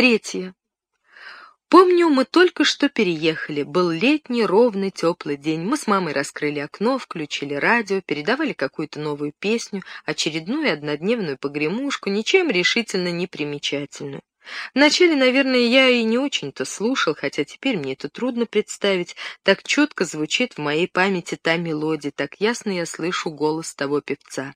Третье. Помню, мы только что переехали. Был летний, ровный, теплый день. Мы с мамой раскрыли окно, включили радио, передавали какую-то новую песню, очередную однодневную погремушку, ничем решительно не примечательную. Вначале, наверное, я и не очень-то слушал, хотя теперь мне это трудно представить. Так четко звучит в моей памяти та мелодия, так ясно я слышу голос того певца.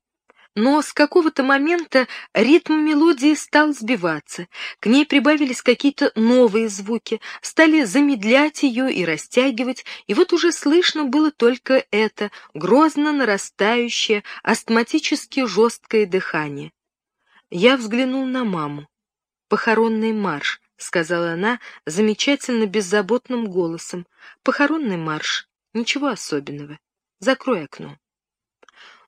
Но с какого-то момента ритм мелодии стал сбиваться, к ней прибавились какие-то новые звуки, стали замедлять ее и растягивать, и вот уже слышно было только это, грозно нарастающее, астматически жесткое дыхание. Я взглянул на маму. «Похоронный марш», — сказала она замечательно беззаботным голосом. «Похоронный марш. Ничего особенного. Закрой окно»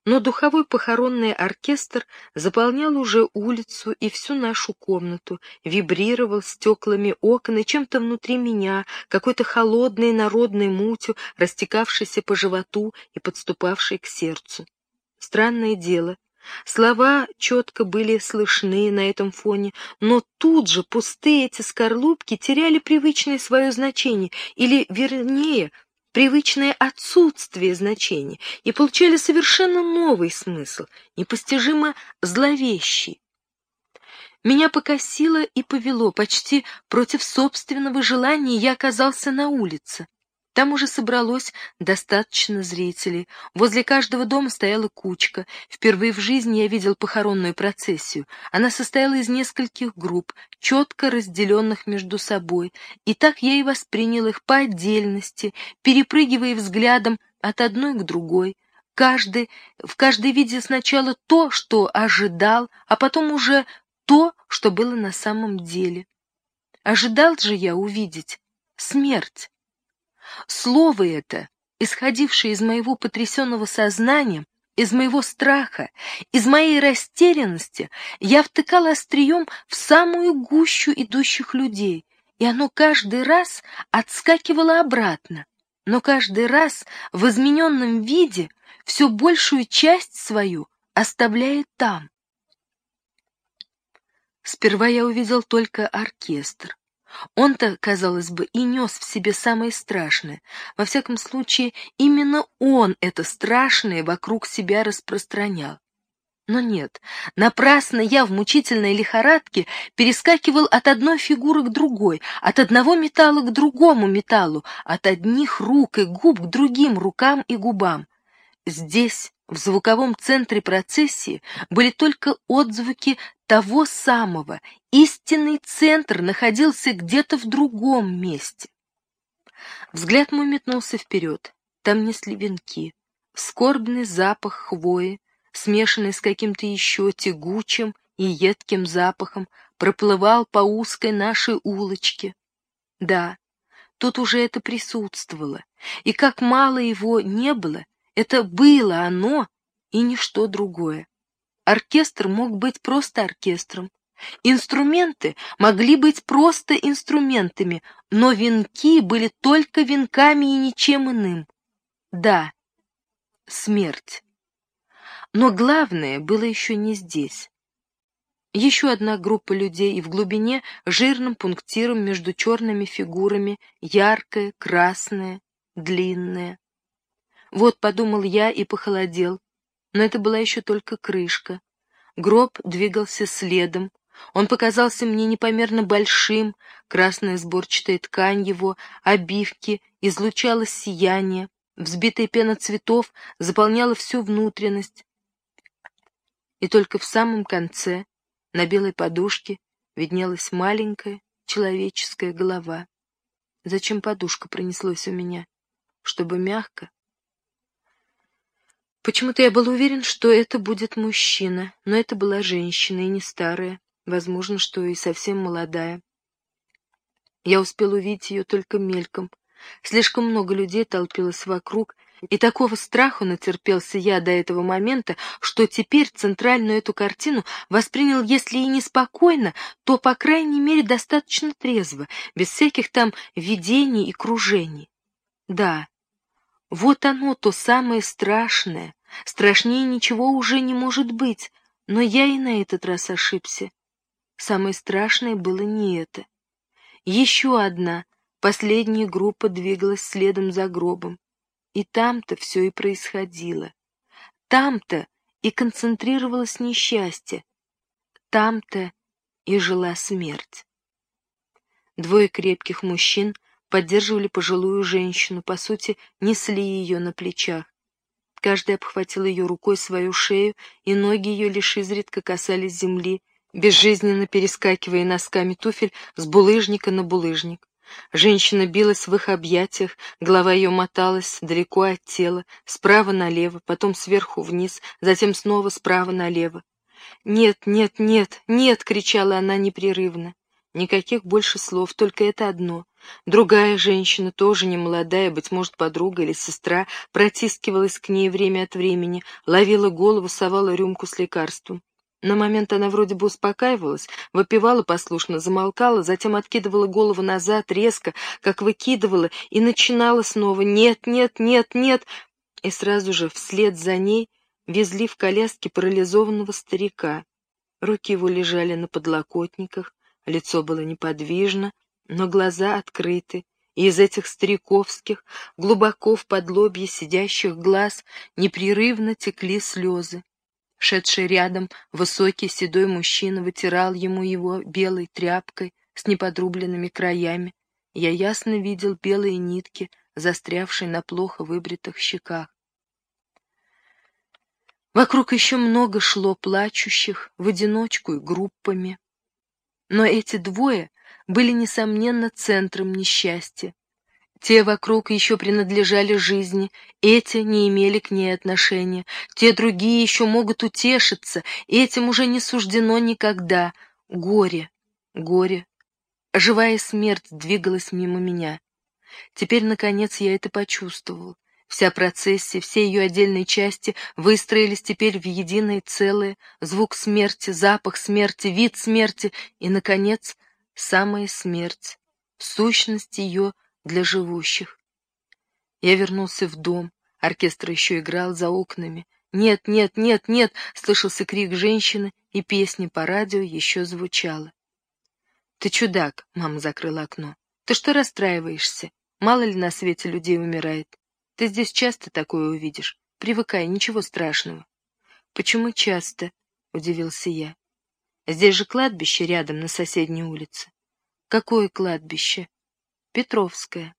но духовой похоронный оркестр заполнял уже улицу и всю нашу комнату, вибрировал стеклами окон и чем-то внутри меня, какой-то холодной народной мутью, растекавшейся по животу и подступавшей к сердцу. Странное дело, Слова четко были слышны на этом фоне, но тут же пустые эти скорлупки теряли привычное свое значение, или, вернее, привычное отсутствие значения и получали совершенно новый смысл, непостижимо зловещий. Меня покосило и повело, почти против собственного желания я оказался на улице. Там уже собралось достаточно зрителей. Возле каждого дома стояла кучка. Впервые в жизни я видел похоронную процессию. Она состояла из нескольких групп, четко разделенных между собой. И так я и воспринял их по отдельности, перепрыгивая взглядом от одной к другой. Каждый, в каждой виде сначала то, что ожидал, а потом уже то, что было на самом деле. Ожидал же я увидеть смерть. Слово это, исходившее из моего потрясенного сознания, из моего страха, из моей растерянности, я втыкала острием в самую гущу идущих людей, и оно каждый раз отскакивало обратно, но каждый раз в измененном виде все большую часть свою оставляет там. Сперва я увидел только оркестр. Он-то, казалось бы, и нес в себе самое страшное. Во всяком случае, именно он это страшное вокруг себя распространял. Но нет, напрасно я в мучительной лихорадке перескакивал от одной фигуры к другой, от одного металла к другому металлу, от одних рук и губ к другим рукам и губам. Здесь, в звуковом центре процессии, были только отзвуки того самого, истинный центр находился где-то в другом месте. Взгляд мой метнулся вперед. Там несли венки, скорбный запах хвои, смешанный с каким-то еще тягучим и едким запахом, проплывал по узкой нашей улочке. Да, тут уже это присутствовало, и как мало его не было, это было оно и ничто другое. Оркестр мог быть просто оркестром. Инструменты могли быть просто инструментами, но венки были только венками и ничем иным. Да, смерть. Но главное было еще не здесь. Еще одна группа людей, и в глубине жирным пунктиром между черными фигурами, яркая, красная, длинная. Вот, подумал я и похолодел, но это была еще только крышка. Гроб двигался следом. Он показался мне непомерно большим, красная сборчатая ткань его, обивки, излучала сияние, взбитая пена цветов заполняла всю внутренность. И только в самом конце, на белой подушке, виднелась маленькая человеческая голова. Зачем подушка пронеслась у меня? Чтобы мягко, Почему-то я был уверен, что это будет мужчина, но это была женщина, и не старая, возможно, что и совсем молодая. Я успел увидеть ее только мельком. Слишком много людей толпилось вокруг, и такого страху натерпелся я до этого момента, что теперь центральную эту картину воспринял, если и не спокойно, то, по крайней мере, достаточно трезво, без всяких там видений и кружений. Да, вот оно, то самое страшное, Страшнее ничего уже не может быть, но я и на этот раз ошибся. самое страшное было не это. Еще одна, последняя группа двигалась следом за гробом. И там-то все и происходило. Там-то и концентрировалось несчастье. Там-то и жила смерть. Двое крепких мужчин поддерживали пожилую женщину, по сути, несли ее на плечах. Каждый обхватил ее рукой свою шею, и ноги ее лишь изредка касались земли, безжизненно перескакивая носками туфель с булыжника на булыжник. Женщина билась в их объятиях, голова ее моталась далеко от тела, справа налево, потом сверху вниз, затем снова справа налево. «Нет, нет, нет, нет!» — кричала она непрерывно. Никаких больше слов, только это одно. Другая женщина, тоже не молодая, быть может, подруга или сестра, протискивалась к ней время от времени, ловила голову, совала рюмку с лекарством. На момент она вроде бы успокаивалась, выпивала послушно, замолкала, затем откидывала голову назад резко, как выкидывала, и начинала снова «нет, нет, нет, нет», и сразу же вслед за ней везли в коляске парализованного старика. Руки его лежали на подлокотниках, Лицо было неподвижно, но глаза открыты, и из этих стариковских, глубоко в подлобье сидящих глаз непрерывно текли слезы. Шедший рядом высокий седой мужчина вытирал ему его белой тряпкой с неподрубленными краями. Я ясно видел белые нитки, застрявшие на плохо выбритых щеках. Вокруг еще много шло плачущих, в одиночку и группами. Но эти двое были, несомненно, центром несчастья. Те вокруг еще принадлежали жизни, эти не имели к ней отношения, те другие еще могут утешиться, этим уже не суждено никогда. Горе, горе. Живая смерть двигалась мимо меня. Теперь, наконец, я это почувствовал. Вся процессия, все ее отдельные части выстроились теперь в единое целое, звук смерти, запах смерти, вид смерти и, наконец, самая смерть, сущность ее для живущих. Я вернулся в дом, оркестр еще играл за окнами. «Нет, нет, нет, нет!» — слышался крик женщины, и песня по радио еще звучала. «Ты чудак!» — мама закрыла окно. «Ты что расстраиваешься? Мало ли на свете людей умирает. Ты здесь часто такое увидишь. Привыкай, ничего страшного. Почему часто? Удивился я. Здесь же кладбище рядом, на соседней улице. Какое кладбище? Петровское.